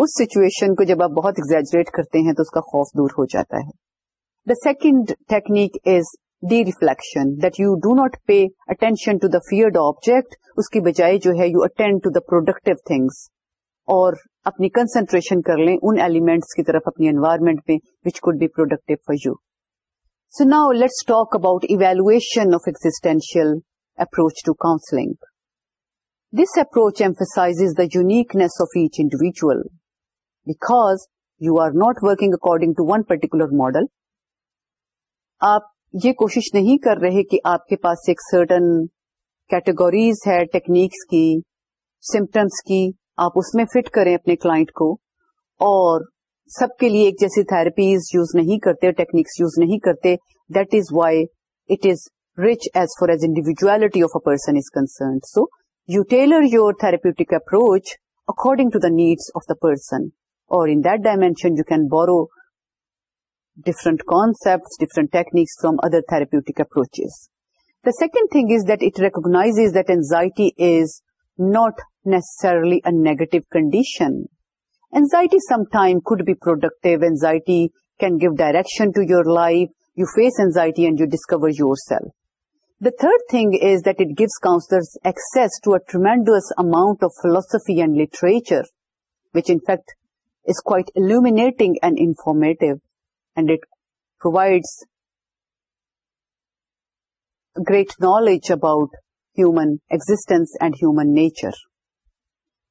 اس سچویشن کو جب آپ بہت ایگزیجریٹ کرتے ہیں تو اس کا خوف دور ہو جاتا ہے the second technique is dereflection that you do not pay attention to the feared object اس کی بجائے جو ہے you attend to the productive things اور اپنی کنسنٹریشن کر لیں ان ایلیمنٹس کی طرف اپنی انوائرمنٹ میں which could be productive for you so now let's talk about evaluation of existential approach to counselling this approach emphasise the uniqueness of each individual because you are not working according to one particular model آپ یہ کوشش نہیں کر رہے کہ آپ کے پاس ایک سرٹن کیٹیگوریز ہے ٹیکنیکس کی سمٹمس کی آپ اس میں فٹ کریں اپنے کلائنٹ کو اور سب کے لیے ایک جیسی تھراپیز یوز نہیں کرتے ٹیکنیکس یوز نہیں کرتے that is why it is rich as far as individuality of a person is concerned. So you tailor your therapeutic approach according to the needs of the person. Or in that dimension, you can borrow different concepts, different techniques from other therapeutic approaches. The second thing is that it recognizes that anxiety is not necessarily a negative condition. Anxiety sometimes could be productive. Anxiety can give direction to your life. You face anxiety and you discover yourself. The third thing is that it gives counselors access to a tremendous amount of philosophy and literature, which in fact is quite illuminating and informative, and it provides great knowledge about human existence and human nature.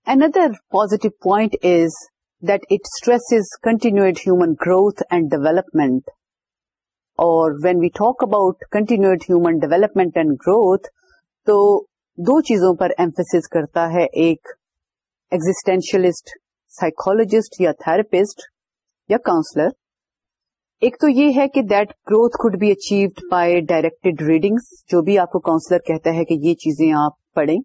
Another positive point is that it stresses continued human growth and development. Or when we talk about continued human development and growth, تو دو چیزوں پر ایمفیس کرتا ہے ایک existentialist, psychologist یا therapist یا counselor. ایک تو یہ ہے کہ that growth could be achieved by directed readings جو بھی آپ کو کاؤنسلر کہتا ہے کہ یہ چیزیں آپ پڑھیں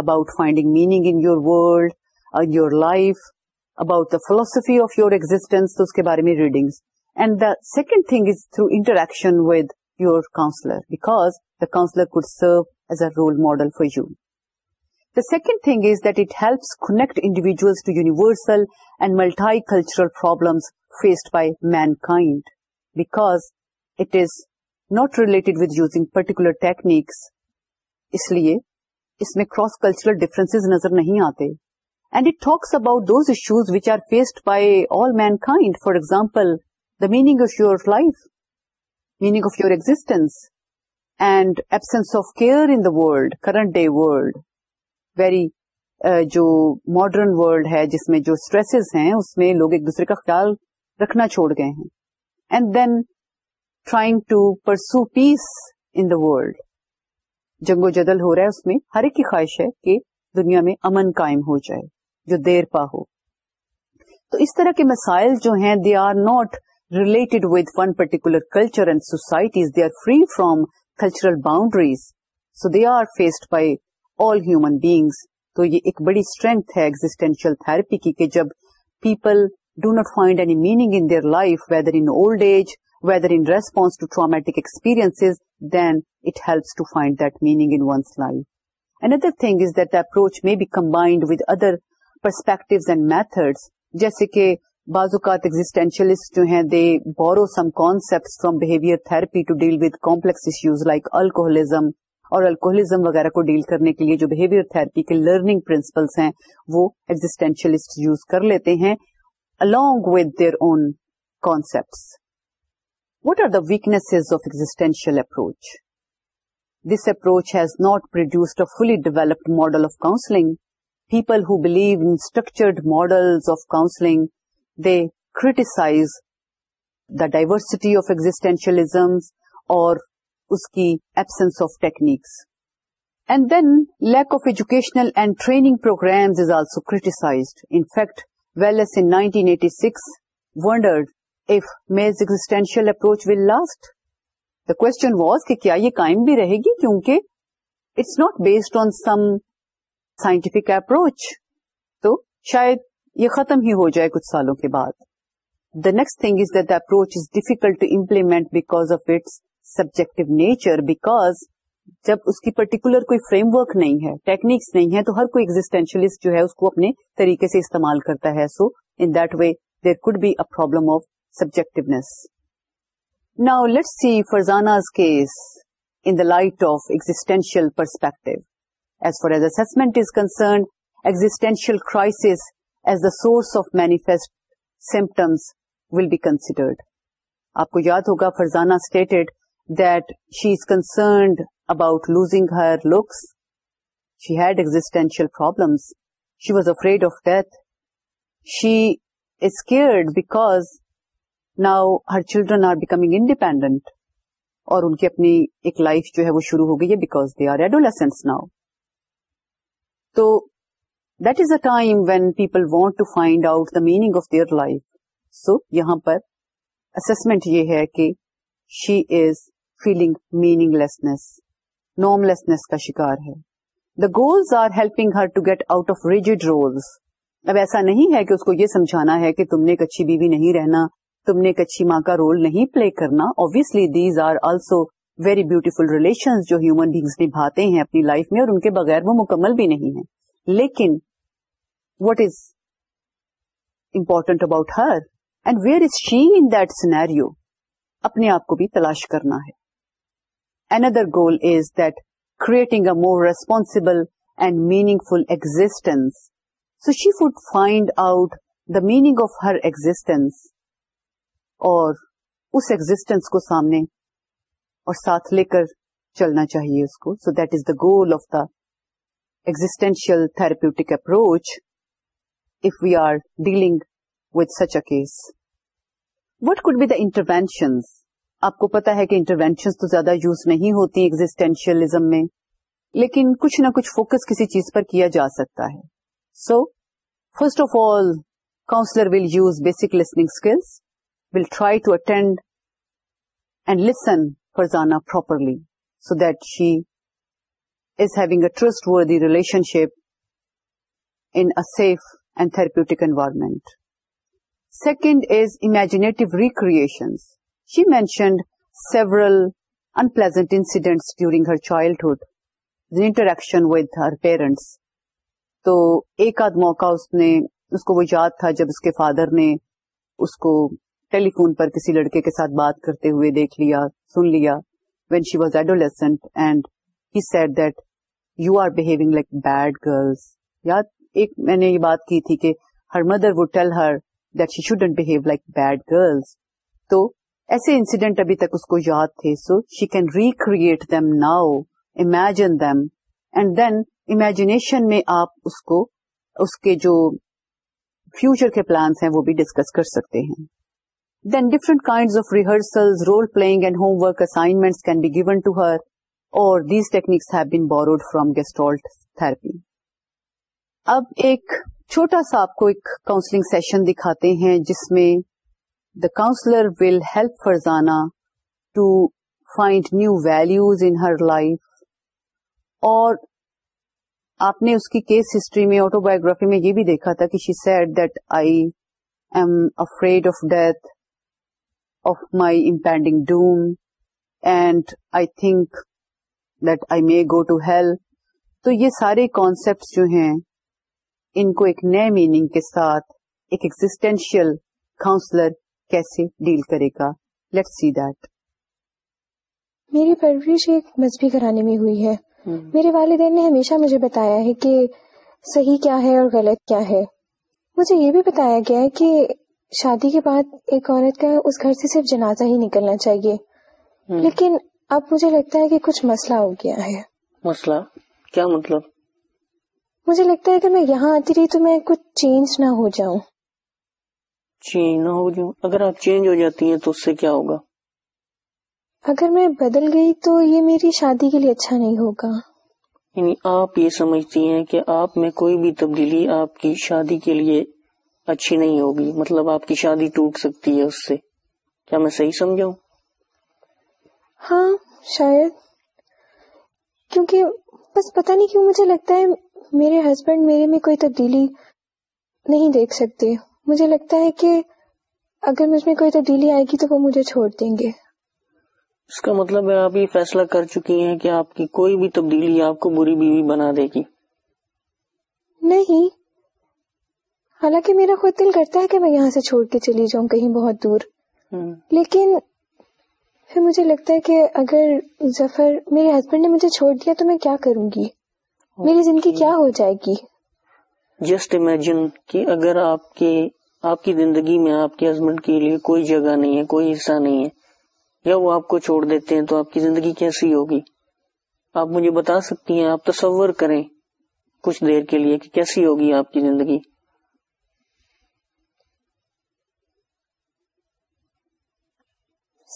about finding meaning in your world your life about the philosophy of your existence اس کے بارے میں reading and the second thing is through interaction with your counsellor because the counsellor could serve as a role model for you the second thing is that it helps connect individuals to universal and multicultural problems faced by mankind because it is not relate with use particular techniques اس لیے اس میں cross cultural difference نظر نہیں آتے and it talks about those issues which are faced by all mankind for example the meaning of your life meaning of your existence and absence of care in the world current day world very جو modern world ہے جس میں جو stresses ہیں اس میں لوگ ایک دوسرے کا خیال رکھنا چھوڑ گئے ہیں and then trying to pursue peace in the world جنگ و جدل ہو رہا ہے اس میں ہر ایک کی خواہش ہے کہ دنیا میں امن قائم ہو جائے جو دیر پا ہو تو اس طرح کے مسائل جو ہیں they are not related with one particular culture and societies they are free from cultural boundaries so they are faced by all human beings تو یہ ایک بڑی اسٹرینتھ ہے ایگزٹینشیل تھراپی کی کہ جب people do not find any meaning in their life whether in old age whether in response to traumatic experience then it helps to find that meaning life another thing is that approach میں be combined with other perspectives and method جیسے کہ بعض اوقات existentialist جو ہیں they borrow some concept from behaviour therapy to deal with complex issues like alcoholism اور alcoholism وغیرہ کو ڈیل کرنے کے لیے جو بہیویئر تھراپی کے لرننگ پرنسپلس ہیں وہ ایگزٹینشلسٹ یوز کر لیتے ہیں along with their own concepts. What are the weakness of existential approach this approach has not produced a fully developed model of counselling people who believe in structured model of counselling they کر diversity of existentialisms اور اس کی absence of techniques and then lack of educational and training programmes is also criticise in fact well as in nineteen eighty six wonder shall approach will last the question was کہ کیا یہ قائم بھی رہے گی کیونکہ it's not based on some scientific approach تو شاید یہ ختم ہی ہو جائے کچھ سالوں کے بعد the next thing is the approach is difficult to implement back of its subject nature because جب اس کی پرٹیکولر کوئی فریم ورک نہیں ہے ٹیکنیکس نہیں ہے تو ہر کوئی ایگزٹینشلسٹ جو ہے اس کو اپنے طریقے سے استعمال کرتا ہے so in that way there could be a problem of subjectness now let see Farzana's case in the light of existential perspective as far as assessment is concerned existential crisis as the source of manifest symptoms will be considered آپ کو یاد ہوگا Farzana stated the is concerned about losing her looks she had existential problems she was afraid of death she is scared because now Hare children are becoming independent اور ان کی اپنی ایک life جو ہے وہ شروع ہو گئی ہے بیکاز دے آر ناؤ تو that is a time when people want to find out the meaning of their life so یہاں پر یہ ہے کہ she is feeling meaninglessness normlessness کا شکار ہے the goals are helping her to get out of rigid rules اب ایسا نہیں ہے کہ اس کو یہ سمجھانا ہے کہ تم نے ایک اچھی بیوی نہیں رہنا تم نے کچھی ماں کا رول نہیں پلے کرنا obviously these are also very beautiful relation جو ہیومن بیگس نبھاتے ہیں اپنی لائف میں اور ان کے بغیر وہ مکمل بھی نہیں ہے لیکن what is important about her and where is she in that scenario اپنے آپ کو بھی تلاش کرنا ہے اندر goal is that creating a more responsible and meaningful existence so she would find out the meaning of her existence اور اس ایگزٹینس کو سامنے اور ساتھ لے کر چلنا چاہیے اس کو so that is the goal of the existential therapeutic approach if we are dealing with such a case what could be the interventions آپ کو پتا ہے کہ انٹروینشن تو زیادہ یوز نہیں ہوتی ایگزٹینشیلزم میں لیکن کچھ نہ کچھ فوکس کسی چیز پر کیا جا سکتا ہے so first of all counsellor will use basic listening skills will try to attend and listen Farzana properly so that she is having a trust relationship in safe and therapeutic environment second is imaginative recreation she mentioned several unpleasant incidents during her childhood interaction with her parents تو ایک آدھ موقع وہ یاد تھا جب اس کے father نے اس کو ٹیلی فون پر کسی لڑکے کے ساتھ بات کرتے ہوئے دیکھ لیا سن لیا when she was adolescent and he said that you are behaving like bad girls یا ایک میں نے یہ بات کی تھی کہ her mother would tell her that she shouldn't behave like bad girls تو ایسے انسیڈینٹ ابھی تک اس کو یاد تھے so she can recreate them now imagine them and then imagination میں آپ اس کو اس کے جو فیوچر کے پلانس ہیں وہ بھی ڈسکس کر سکتے ہیں دین ڈیفرنٹ کام ورک اسائنمنٹ کیسٹالٹرپی اب ایک چھوٹا سا آپ کو دکھاتے ہیں جس میں the counsellor will help Farzana to find new values in her life اور آپ نے اس کی کیس ہسٹری میں آٹو بایوگرافی میں یہ بھی دیکھا تھا کہ she said that I am afraid of death may go to hell. تو یہ سارے جو ہیں ان کو ایک نئے میننگ کے ساتھ ایک ایگزٹینشیل کاؤنسلر کیسے ڈیل کرے گا لیٹ سی دیٹ میری پرورش ایک مذہبی کرانے میں ہوئی ہے hmm. میرے والدین نے ہمیشہ مجھے بتایا ہے کہ صحیح کیا ہے اور غلط کیا ہے مجھے یہ بھی بتایا گیا ہے کہ شادی کے بعد ایک عورت کا اس گھر سے صرف جنازہ ہی نکلنا چاہیے لیکن اب مجھے لگتا ہے کہ کچھ مسئلہ ہو گیا ہے مسئلہ کیا مطلب مجھے لگتا ہے کہ میں یہاں آتی رہی تو میں کچھ چینج نہ ہو جاؤں چینج نہ ہو جاؤں اگر آپ چینج ہو جاتی ہیں تو اس سے کیا ہوگا اگر میں بدل گئی تو یہ میری شادی کے لیے اچھا نہیں ہوگا یعنی آپ یہ سمجھتی ہیں کہ آپ میں کوئی بھی تبدیلی آپ کی شادی کے لیے اچھی نہیں ہوگی مطلب آپ کی شادی ٹوٹ سکتی ہے اس سے کیا میں صحیح سمجھاؤں ہاں شاید کیونکہ بس پتہ نہیں کیوں مجھے لگتا ہے میرے ہسبینڈ میرے میں کوئی تبدیلی نہیں دیکھ سکتے مجھے لگتا ہے کہ اگر مجھ میں کوئی تبدیلی آئے گی تو وہ مجھے چھوڑ دیں گے اس کا مطلب ہے آپ یہ فیصلہ کر چکی ہیں کہ آپ کی کوئی بھی تبدیلی آپ کو بری بیوی بنا دے گی نہیں حالانکہ میرا خود دل کرتا ہے کہ میں یہاں سے چھوڑ کے چلی جاؤں کہیں بہت دور لیکن پھر مجھے لگتا ہے کہ اگر میرے ہسبینڈ نے مجھے چھوڑ دیا تو میں کیا کروں گی میری زندگی کیا ہو جائے گی جسٹ امیجن کہ اگر آپ کی زندگی میں آپ کے ہسبینڈ کے لیے کوئی جگہ نہیں ہے کوئی حصہ نہیں ہے یا وہ آپ کو چھوڑ دیتے ہیں تو آپ کی زندگی کیسی ہوگی آپ مجھے بتا سکتی ہیں آپ تصور کریں کچھ دیر کے لیے کہ کیسی ہوگی آپ کی زندگی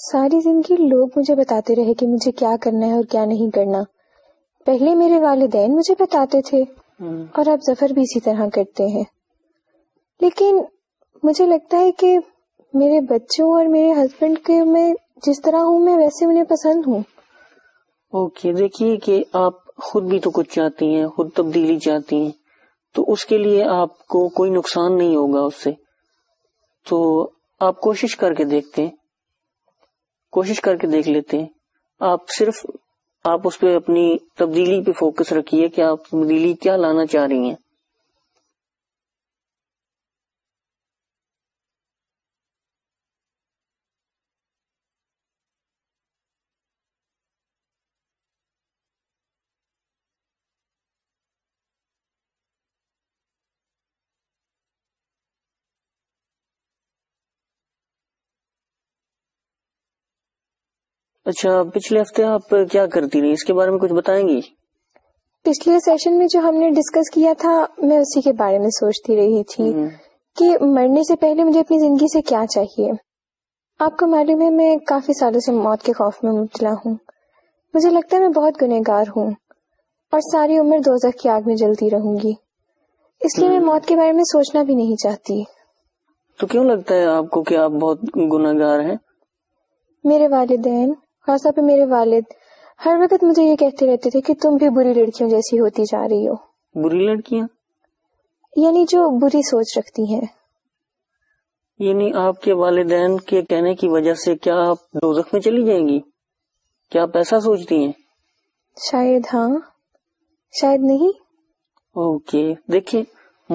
ساری زندگی لوگ مجھے بتاتے رہے کہ مجھے کیا کرنا ہے اور کیا نہیں کرنا پہلے میرے والدین مجھے بتاتے تھے اور اب زفر بھی اسی طرح کرتے ہیں لیکن مجھے لگتا ہے کہ میرے بچوں اور میرے ہسبینڈ کے میں جس طرح ہوں میں ویسے انہیں پسند ہوں اوکے دیکھیے کہ آپ خود بھی تو کچھ چاہتی ہیں خود تبدیلی چاہتی ہیں تو اس کے لیے آپ کو کوئی نقصان نہیں ہوگا اس سے تو آپ کوشش کر کے دیکھتے ہیں کوشش کر کے دیکھ لیتے ہیں آپ صرف آپ اس پہ اپنی تبدیلی پہ فوکس رکھیے کہ آپ تبدیلی کیا لانا چاہ رہی ہیں اچھا پچھلے ہفتے آپ کیا کرتی رہی اس کے بارے میں کچھ بتائیں گی پچھلے سیشن میں جو ہم نے ڈسکس کیا تھا میں اسی کے بارے میں سوچتی رہی تھی کہ مرنے سے پہلے مجھے اپنی زندگی سے کیا چاہیے آپ کو معلوم ہے میں کافی سالوں سے موت کے خوف میں مبتلا ہوں مجھے لگتا ہے میں بہت گنہ گار ہوں اور ساری عمر دوزخ کی آگ میں جلتی رہوں گی اس لیے میں موت کے بارے میں سوچنا بھی نہیں چاہتی تو کیوں لگتا ہے آپ کو کہ آپ بہت گنہ گار ہیں میرے والدین خاص طور پہ میرے والد ہر وقت مجھے یہ کہتے رہتے تھے کہ تم بھی بری لڑکیوں جیسی ہوتی جا رہی ہو بری لڑکیاں یعنی جو بری سوچ رکھتی ہیں یعنی آپ کے والدین کے کہنے کی وجہ سے کیا آپ دوزخ میں چلی جائیں گی کیا آپ ایسا سوچتی ہیں شاید ہاں شاید نہیں اوکے دیکھیں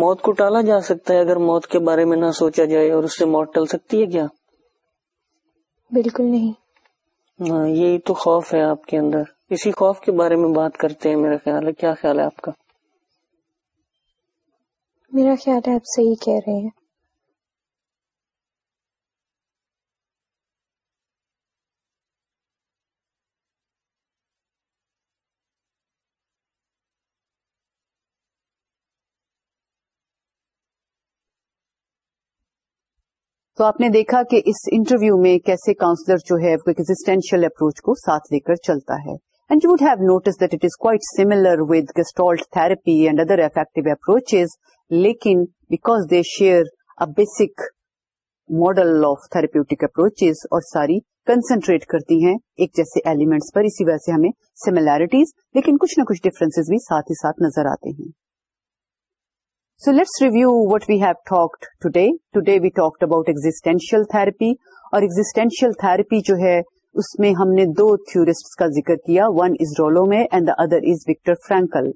موت کو ٹالا جا سکتا ہے اگر موت کے بارے میں نہ سوچا جائے اور اس سے موت ٹل سکتی ہے کیا بالکل نہیں ہاں، یہی تو خوف ہے آپ کے اندر اسی خوف کے بارے میں بات کرتے ہیں میرا خیال ہے کیا خیال ہے آپ کا میرا خیال ہے آپ صحیح کہہ رہے ہیں تو آپ نے دیکھا کہ اس انٹرویو میں کیسے کاؤنسلر جو ہے ایگزٹینشیل اپروچ کو ساتھ لے کر چلتا ہے and you would have notice that it is quite similar with gestalt therapy and other affective approaches لیکن because they share a basic model of therapeutic approaches اور ساری کنسنٹریٹ کرتی ہیں ایک جیسے ایلیمنٹس پر اسی وجہ سے ہمیں سیملیرٹیز لیکن کچھ نہ کچھ ڈفرینس بھی ساتھ ہی ساتھ نظر آتے ہیں سو let's review what we have talk today today we talked about existential therapy اور ایگزٹینشیل تھراپی جو ہے اس میں ہم نے دو تھورسٹ کا ذکر کیا one is Rollo May and the other is Viktor Frankl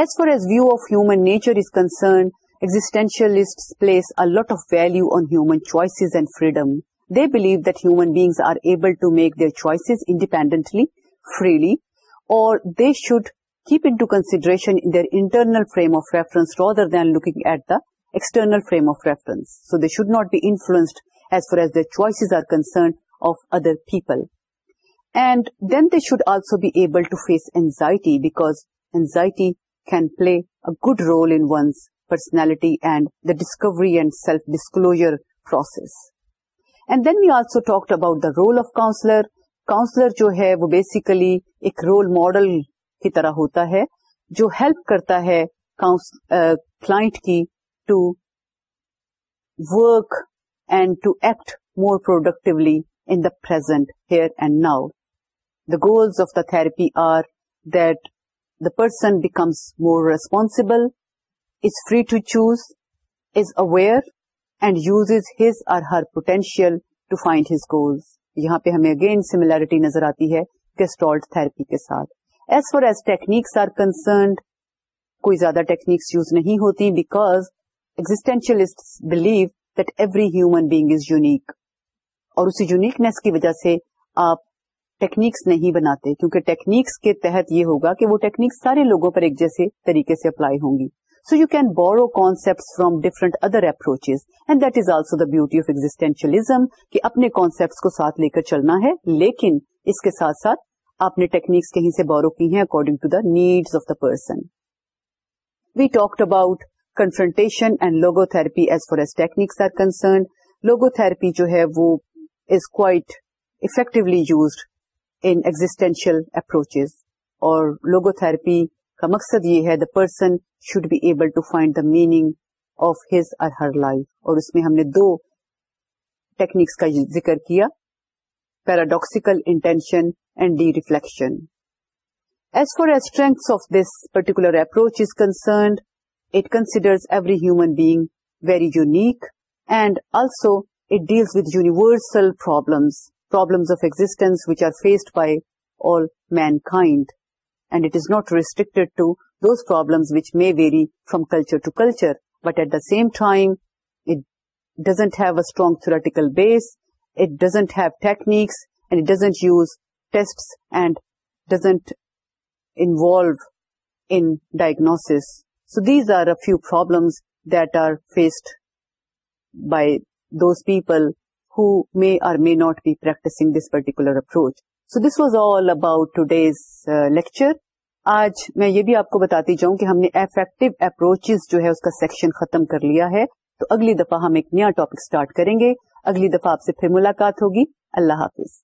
as far as view of human nature is concern existentialist place a lot of value on human choices and freedom they believe that human beings are able to make their choices independently freely اور they should keep it to consideration internal frame of reference rather than looking at the external frame of reference so they should not be influenced as far as their choices of other people then they should also be able to face anxiety because anxiety can play good role in personality and the discovery and self disclosure process and then we also talk about role of counsellor counsellor جو ہے وہ basically ایک role model کی طرح ہوتا ہے جو help کرتا ہے کلائنٹ کی to work and to act more productively in the present here and now the goals of the therapy are that the person becomes more responsible is free to choose is aware and use is his or her potential to find his goals یہاں پہ ہمیں again similarity نظر آتی ہے gestalt therapy کے ساتھ as far as techniques are concerned کوئی زیادہ ٹیکنیکس یوز نہیں ہوتی because existentialist believe that every human being is unique اور اسی یونیکنیس کی وجہ سے آپ ٹیکنیکس نہیں بناتے کیونکہ ٹیکنیکس کے تحت یہ ہوگا کہ وہ ٹیکنیکس سارے لوگوں پر ایک جیسے طریقے سے اپلائی ہوں گی so you can borrow concept from different other approaches and that is also the beauty of existentialism کہ اپنے کانسپٹ کو ساتھ لے کر چلنا ہے لیکن اس کے ساتھ ساتھ آپ نے ٹیکنیکس کہیں سے بورو کی ہیں according to the needs of the person we talk about confrontation and logo therapy as far as techniques are concern logo therapy جو ہے وہ is quite effectively used in existential approach اور لوگو therapy کا مقصد یہ ہے the person should be able to find the meaning of his or her life اور اس میں ہم نے دو ٹیکنیکس کا ذکر کیا paradoxical intention and D-reflection. As far as strengths of this particular approach is concerned, it considers every human being very unique, and also it deals with universal problems of existence which are faced by all mankind, and it is not restricted to those problems which may vary from culture to culture, but at the same time, it doesn't have a strong theoretical base, it doesn't have techniques, and it doesn't use test and doesn't involve in diagnosis so these are a few that that are faced by those people may are may not be practising this particular approach so this was all about today's lecture آج میں یہ بھی آپ کو بتاتی جاؤں کہ ہم نے افیکٹو اپروچز جو ہے اس کا سیکشن ختم کر لیا ہے تو اگلی دفعہ ہم ایک نیا ٹاپک سٹارٹ کریں گے اگلی دفعہ آپ سے پھر ملاقات ہوگی اللہ حافظ